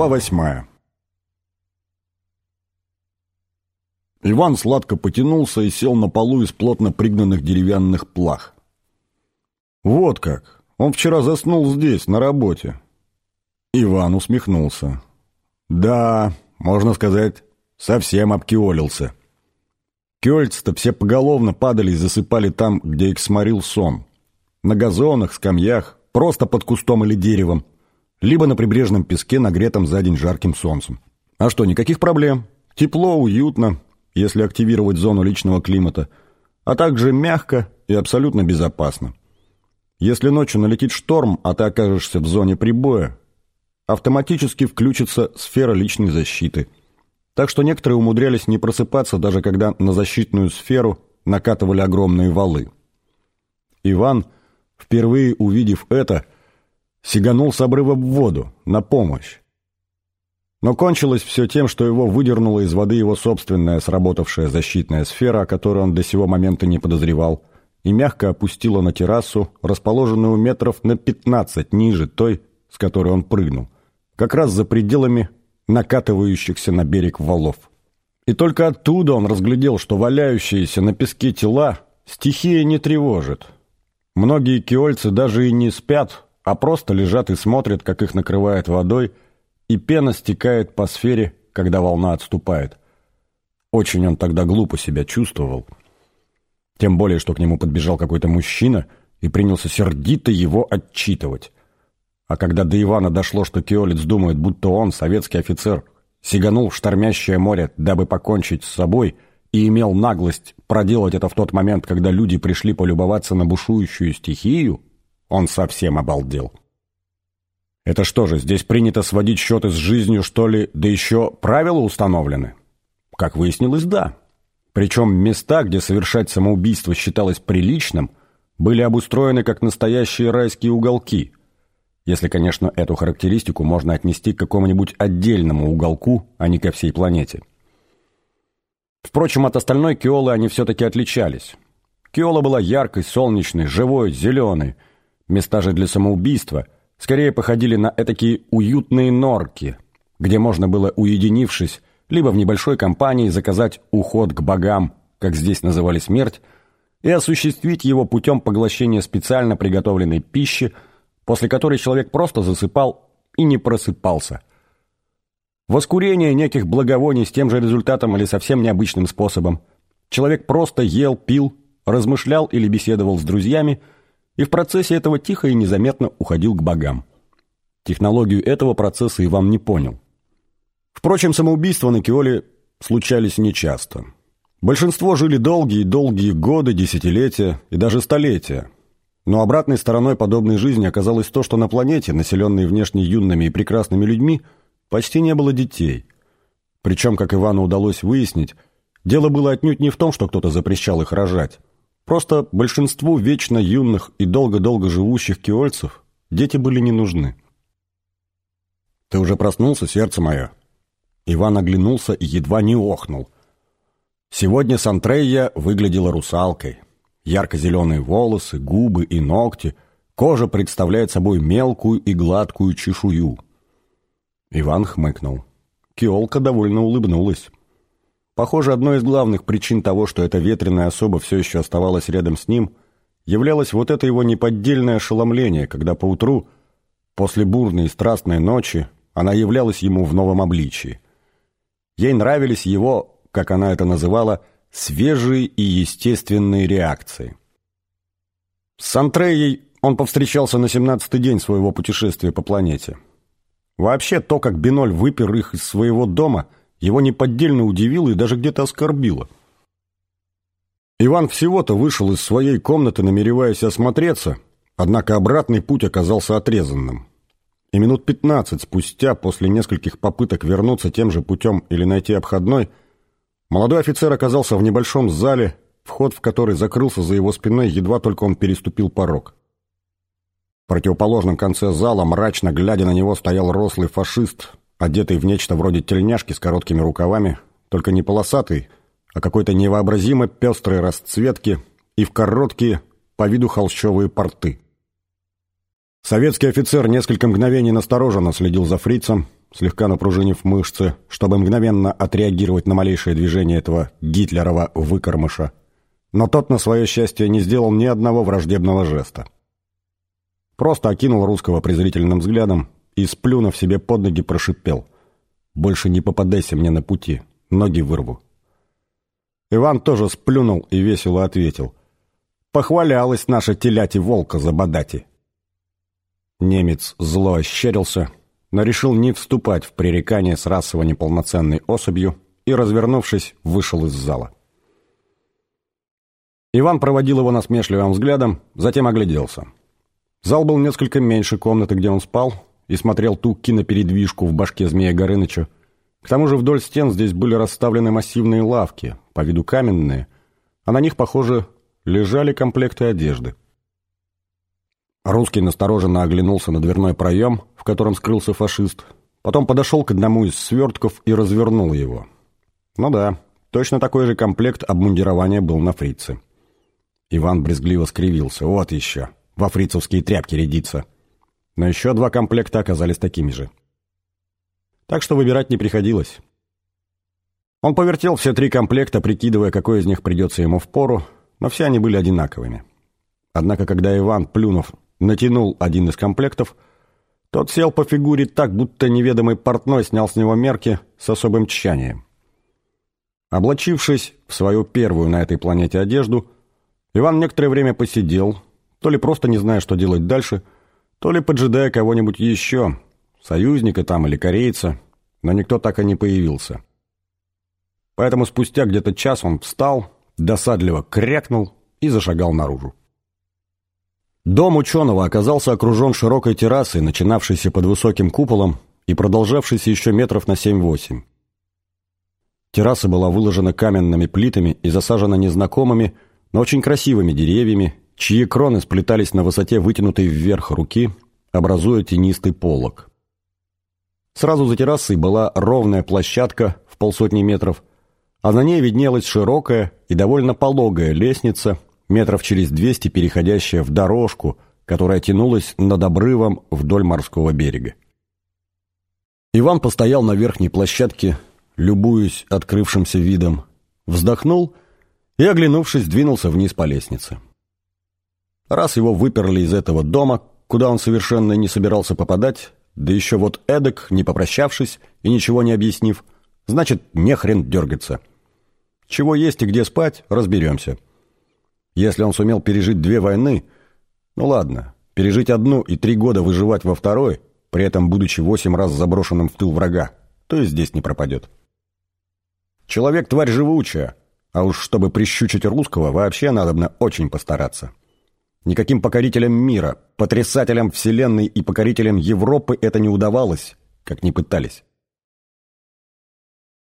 Глава восьмая Иван сладко потянулся и сел на полу из плотно пригнанных деревянных плах. «Вот как! Он вчера заснул здесь, на работе!» Иван усмехнулся. «Да, можно сказать, совсем обкиолился. Кёльцы-то все поголовно падали и засыпали там, где их сморил сон. На газонах, скамьях, просто под кустом или деревом, либо на прибрежном песке, нагретом за день жарким солнцем. А что, никаких проблем. Тепло, уютно, если активировать зону личного климата, а также мягко и абсолютно безопасно. Если ночью налетит шторм, а ты окажешься в зоне прибоя, автоматически включится сфера личной защиты. Так что некоторые умудрялись не просыпаться, даже когда на защитную сферу накатывали огромные валы. Иван, впервые увидев это, сиганул с обрыва в воду, на помощь. Но кончилось все тем, что его выдернула из воды его собственная сработавшая защитная сфера, о которой он до сего момента не подозревал, и мягко опустила на террасу, расположенную метров на 15 ниже той, с которой он прыгнул, как раз за пределами накатывающихся на берег валов. И только оттуда он разглядел, что валяющиеся на песке тела стихия не тревожит. Многие киольцы даже и не спят, а просто лежат и смотрят, как их накрывает водой, и пена стекает по сфере, когда волна отступает. Очень он тогда глупо себя чувствовал. Тем более, что к нему подбежал какой-то мужчина и принялся сердито его отчитывать. А когда до Ивана дошло, что Киолец думает, будто он, советский офицер, сиганул в штормящее море, дабы покончить с собой, и имел наглость проделать это в тот момент, когда люди пришли полюбоваться на бушующую стихию, он совсем обалдел. Это что же, здесь принято сводить счеты с жизнью, что ли, да еще правила установлены? Как выяснилось, да. Причем места, где совершать самоубийство считалось приличным, были обустроены как настоящие райские уголки. Если, конечно, эту характеристику можно отнести к какому-нибудь отдельному уголку, а не ко всей планете. Впрочем, от остальной Киолы они все-таки отличались. Киола была яркой, солнечной, живой, зеленой. Места же для самоубийства – скорее походили на этакие уютные норки, где можно было, уединившись, либо в небольшой компании заказать уход к богам, как здесь называли смерть, и осуществить его путем поглощения специально приготовленной пищи, после которой человек просто засыпал и не просыпался. Воскурение неких благовоний с тем же результатом или совсем необычным способом. Человек просто ел, пил, размышлял или беседовал с друзьями – и в процессе этого тихо и незаметно уходил к богам. Технологию этого процесса Иван не понял. Впрочем, самоубийства на Киоле случались нечасто. Большинство жили долгие-долгие годы, десятилетия и даже столетия. Но обратной стороной подобной жизни оказалось то, что на планете, населенной внешне юными и прекрасными людьми, почти не было детей. Причем, как Ивану удалось выяснить, дело было отнюдь не в том, что кто-то запрещал их рожать. Просто большинству вечно юных и долго-долго живущих киольцев дети были не нужны. «Ты уже проснулся, сердце мое?» Иван оглянулся и едва не охнул. Сегодня Сантрейя выглядела русалкой. Ярко-зеленые волосы, губы и ногти, кожа представляет собой мелкую и гладкую чешую. Иван хмыкнул. Киолка довольно улыбнулась. Похоже, одной из главных причин того, что эта ветреная особа все еще оставалась рядом с ним, являлось вот это его неподдельное ошеломление, когда поутру, после бурной и страстной ночи, она являлась ему в новом обличии. Ей нравились его, как она это называла, свежие и естественные реакции. С Антреей он повстречался на семнадцатый день своего путешествия по планете. Вообще, то, как Биноль выпер их из своего дома – его неподдельно удивило и даже где-то оскорбило. Иван всего-то вышел из своей комнаты, намереваясь осмотреться, однако обратный путь оказался отрезанным. И минут пятнадцать спустя, после нескольких попыток вернуться тем же путем или найти обходной, молодой офицер оказался в небольшом зале, вход в который закрылся за его спиной, едва только он переступил порог. В противоположном конце зала, мрачно глядя на него, стоял рослый фашист одетый в нечто вроде тельняшки с короткими рукавами, только не полосатый, а какой-то невообразимо пестрой расцветки и в короткие, по виду холщовые порты. Советский офицер несколько мгновений настороженно следил за фрицем, слегка напружинив мышцы, чтобы мгновенно отреагировать на малейшее движение этого гитлерова выкормыша. Но тот, на свое счастье, не сделал ни одного враждебного жеста. Просто окинул русского презрительным взглядом и, сплюнув себе под ноги, прошипел. «Больше не попадайся мне на пути, ноги вырву». Иван тоже сплюнул и весело ответил. «Похвалялась наша теляти волка забодати». Немец зло ощерился, но решил не вступать в пререкание с расово неполноценной особью и, развернувшись, вышел из зала. Иван проводил его насмешливым взглядом, затем огляделся. Зал был несколько меньше комнаты, где он спал, и смотрел ту кинопередвижку в башке Змея Горыныча. К тому же вдоль стен здесь были расставлены массивные лавки, по виду каменные, а на них, похоже, лежали комплекты одежды. Русский настороженно оглянулся на дверной проем, в котором скрылся фашист, потом подошел к одному из свертков и развернул его. Ну да, точно такой же комплект обмундирования был на фрице. Иван брезгливо скривился. Вот еще, во фрицевские тряпки рядится. Но еще два комплекта оказались такими же. Так что выбирать не приходилось. Он повертел все три комплекта, прикидывая, какой из них придется ему в пору, но все они были одинаковыми. Однако, когда Иван, плюнув, натянул один из комплектов, тот сел по фигуре так, будто неведомый портной снял с него мерки с особым тщанием. Облачившись в свою первую на этой планете одежду, Иван некоторое время посидел, то ли просто не зная, что делать дальше, то ли поджидая кого-нибудь еще, союзника там или корейца, но никто так и не появился. Поэтому спустя где-то час он встал, досадливо крякнул и зашагал наружу. Дом ученого оказался окружен широкой террасой, начинавшейся под высоким куполом и продолжавшейся еще метров на 7-8. Терраса была выложена каменными плитами и засажена незнакомыми, но очень красивыми деревьями, чьи кроны сплетались на высоте вытянутой вверх руки, образуя тенистый полог. Сразу за террасой была ровная площадка в полсотни метров, а на ней виднелась широкая и довольно пологая лестница – метров через двести переходящая в дорожку, которая тянулась над обрывом вдоль морского берега. Иван постоял на верхней площадке, любуясь открывшимся видом, вздохнул и, оглянувшись, двинулся вниз по лестнице. Раз его выперли из этого дома, куда он совершенно не собирался попадать, да еще вот эдак, не попрощавшись и ничего не объяснив, значит, не хрен дергаться. Чего есть и где спать, разберемся. Если он сумел пережить две войны, ну ладно, пережить одну и три года выживать во второй, при этом будучи восемь раз заброшенным в тыл врага, то и здесь не пропадет. Человек – тварь живучая, а уж чтобы прищучить русского, вообще надобно очень постараться. Никаким покорителям мира, потрясателям вселенной и покорителям Европы это не удавалось, как ни пытались.